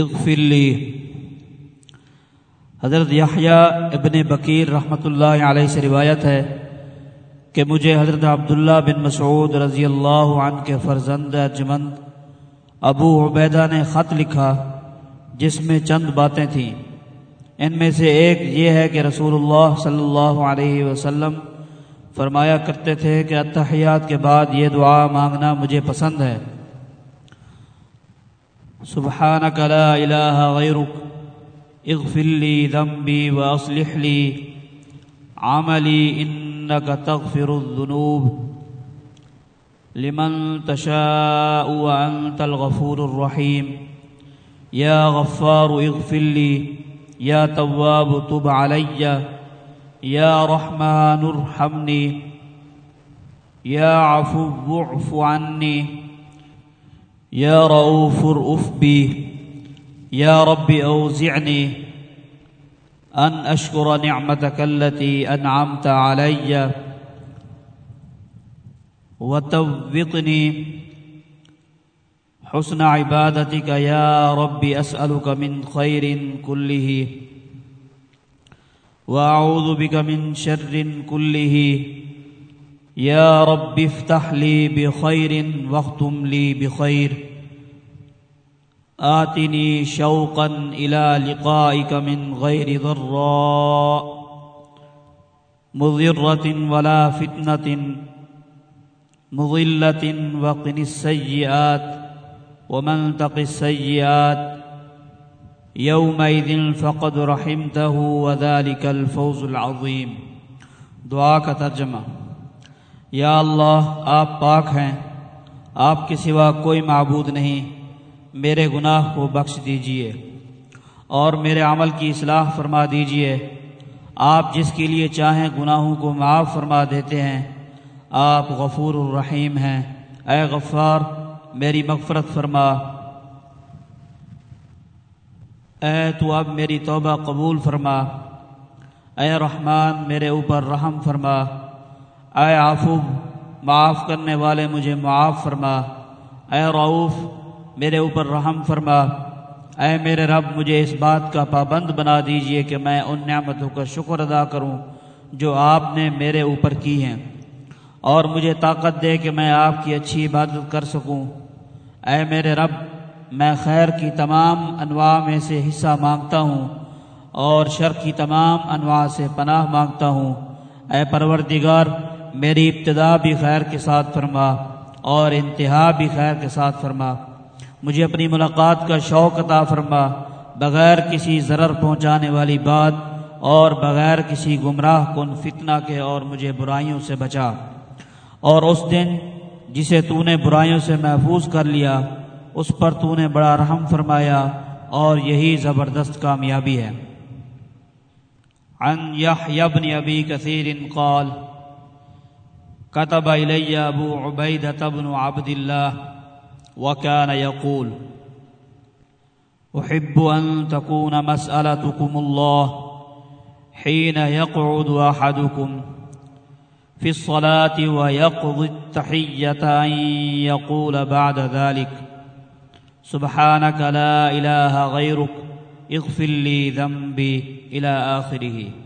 اغفر لی حضرت یحییٰ ابن بکیر رحمۃ اللہ علیہ سے روایت ہے کہ مجھے حضرت عبداللہ بن مسعود رضی اللہ عنہ کے فرزند اجمند ابو عبیدہ نے خط لکھا جس میں چند باتیں تھیں۔ ان میں سے ایک یہ ہے کہ رسول اللہ صلی اللہ علیہ وسلم فرمایا کرتے تھے کہ اتحیات کے بعد یہ دعا مانگنا مجھے پسند ہے۔ سبحانك لا إله غيرك. اغفر لي ذنبي وأصلح لي عملي إنك تغفر الذنوب. لمن تشاء وأنت الغفور الرحيم. يا غفار اغفر لي. يا تواب تب علي. يا رحمن ارحمني. يا عفو اعف عني. يا رؤوف رؤوف بي يا رب أوزعني أن أشكر نعمتك التي أنعمت علي. وتوقني حسن عبادتك يا رب أسألك من خير كله. وأعوذ بك من شر كله. يا رب افتح لي بخير واختم لي بخير. آتني شوقا إلى لقائك من غير ضراء. مضرة ولا فتنة مضلة وقن السيئات ومن تق السيئات. يومئذ فقد رحمته وذلك الفوز العظيم. دعا کا ترجمہ یا اللہ، آپ پاک ہیں۔ آپ کے سوا کوئی معبود نہیں۔ میرے گناہ کو بخش دیجیے اور میرے عمل کی اصلاح فرما دیجیے۔ آپ جس کے لیے چاہیں گناہوں کو معاف فرما دیتے ہیں۔ آپ غفور الرحیم ہیں۔ اے غفار، میری مغفرت فرما۔ اے تو اب میری توبہ قبول فرما۔ اے رحمان، میرے اوپر رحم فرما۔ اے آفو معاف کرنے والے مجھے معاف فرما۔ اے رعوف، میرے اوپر رحم فرما۔ اے میرے رب، مجھے اس بات کا پابند بنا دیجیے کہ میں ان نعمتوں کا شکر ادا کروں جو آپ نے میرے اوپر کی ہیں۔ اور مجھے طاقت دے کہ میں آپ کی اچھی عبادت کر سکوں۔ اے میرے رب، میں خیر کی تمام انواع میں سے حصہ مانگتا ہوں اور شر کی تمام انواع سے پناہ مانگتا ہوں۔ اے پروردگار میری ابتدا بھی خیر کے ساتھ فرما اور انتہا بھی خیر کے ساتھ فرما۔ مجھے اپنی ملاقات کا شوق عطا فرما، بغیر کسی ضرر پہنچانے والی بات اور بغیر کسی گمراہ کن فتنہ کے اور مجھے برائیوں سے بچا۔ اور اس دن جسے تو نے برائیوں سے محفوظ کر لیا، اس پر تو نے بڑا رحم فرمایا اور یہی زبردست کامیابی ہے۔ عن بن ابی کثیر قال كتب إلي أبو عبيدة بن عبد الله وكان يقول أحب أن تكون مسألتكم الله حين يقعد أحدكم في الصلاة ويقضي التحية أن يقول بعد ذلك سبحانك لا إله غيرك اغفر لي ذنبي إلى آخره.